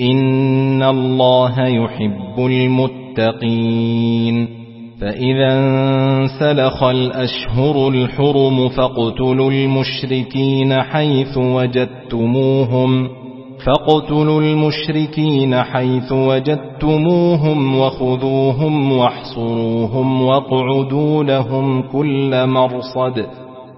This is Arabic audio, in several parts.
إن الله يحب المتقين فإذا انسلخ الأشهر الحرم فاقتلوا المشركين حيث وجدتموهم فاقتلوا المشركين حيث وجدتموهم وخذوهم واحصروهم واقعدوا لهم كل مرصد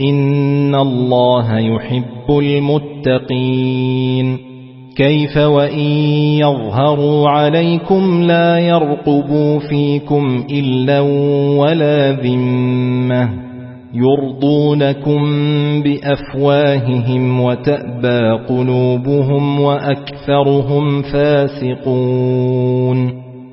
إن الله يحب المتقين كيف وإن يظهروا عليكم لا يرقبوا فيكم إلا ولا ذمة يرضونكم بأفواههم وتأبى قلوبهم وأكثرهم فاسقون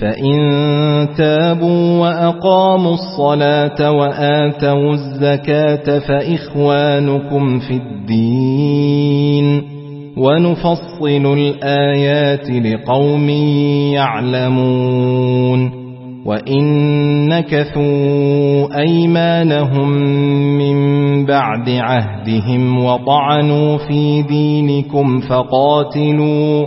فإن تابوا وأقاموا الصلاة وآتوا الزكاة فإخوانكم في الدين ونفصل الآيات لقوم يعلمون وإن نكثوا أيمانهم من بعد عهدهم وطعنوا في دينكم فقاتلوا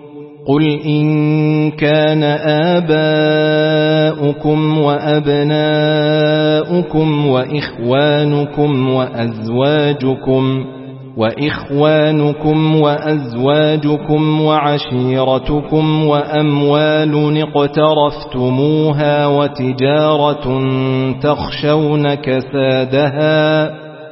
قل إن كان آباؤكم وأبناؤكم وإخوانكم وأزواجكم وإخوانكم وأزواجكم وعشيرتكم وأموال اقترفتموها وتجارة تخشون كسادها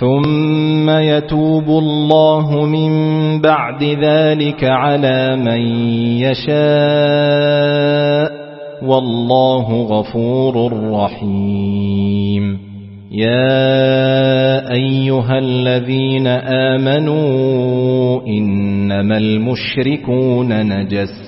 ثم يتوب الله من بعد ذلك على من يشاء والله غفور رحيم. يا أيها الذين آمنوا إنما المشركون نجس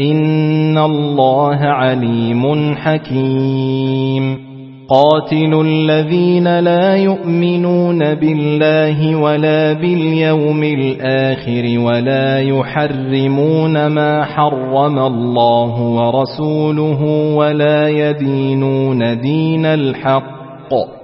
إن الله عليم حكيم قاتل الذين لا يؤمنون بالله ولا باليوم الآخر ولا يحرمون ما حرم الله ورسوله ولا يدينون دين الحق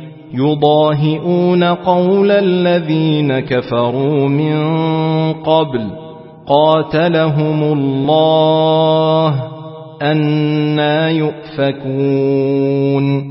يضاهئون قول الذين كفروا من قبل قاتلهم الله أنا يؤفكون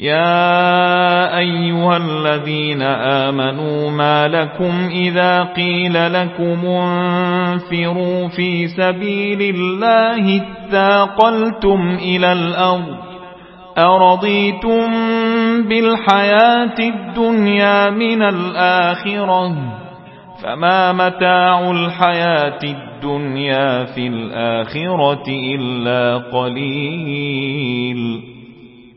يا أيها الذين آمنوا ما لكم إذا قيل لكم انفروا في سبيل الله اتاقلتم إلى الأرض أرضيتم بالحياة الدنيا من الآخرة فما متاع الحياة الدنيا في الآخرة إلا قليل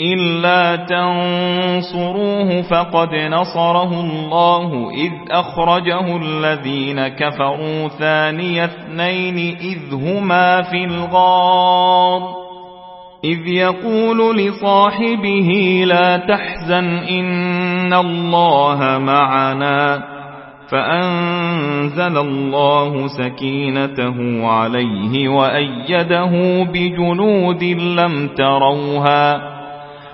إلا تنصروه فقد نصره الله إذ أخرجه الذين كفروا ثاني اثنين إذ هما في الغار إذ يقول لصاحبه لا تحزن إن الله معنا فأنزل الله سكينته عليه وأيده بجنود لم تروها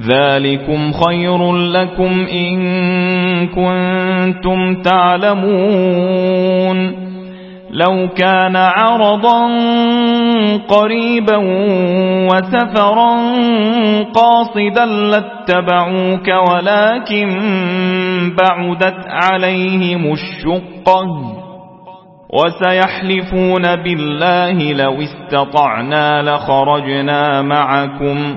ذلكم خير لكم إن كنتم تعلمون لو كان عرضا قريبا وسفرا قاصدا لاتبعوك ولكن بعدت عليهم الشقة وسيحلفون بالله لو استطعنا لخرجنا معكم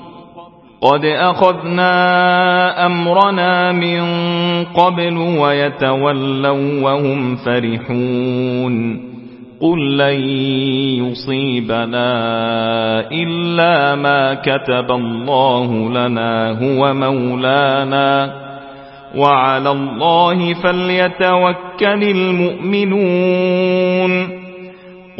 قد أخذنا أمرنا من قبل ويتولوا وهم فرحون. قل لن يصيبنا إلا ما كتب الله لنا هو مولانا. وعلى الله فليتوكل المؤمنون.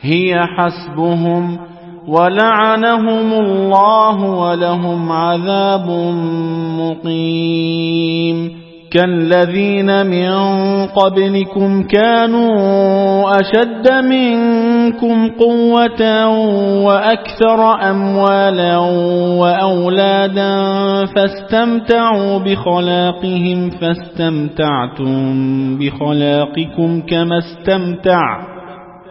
هي حسبهم ولعنهم الله ولهم عذاب مقيم. كالذين من قبلكم كانوا أشد منكم قوة وأكثر أموالا وأولادا فاستمتعوا بخلاقهم فاستمتعتم بخلاقكم كما استمتعوا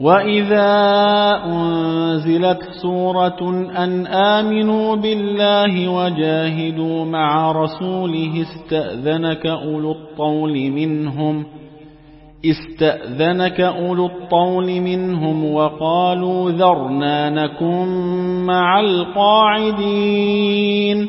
وإذا أنزلت سورة أن آمنوا بالله وجاهدوا مع رسوله استأذنك أولو الطول منهم استأذنك أولو الطول منهم وقالوا ذرنا نكن مع القاعدين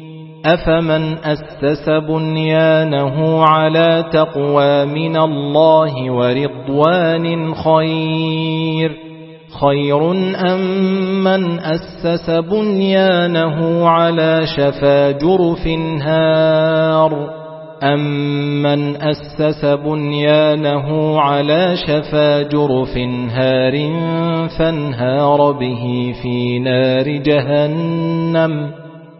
أفمن أسس بنيانه على تقوى من الله ورضوان خير؟ خير أم من أسس بنيانه على شفا جرف هار؟ أمن أسس بنيانه على شفا جرف هار فانهار به في نار جهنم؟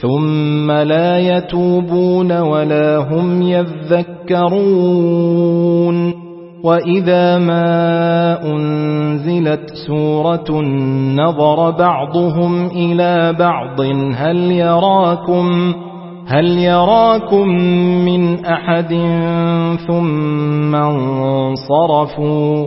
ثم لا يتوبون ولا هم يذكرون. وإذا ما أنزلت سورة نظر بعضهم إلى بعض هل يراكم هل يراكم من أحد ثم انصرفوا؟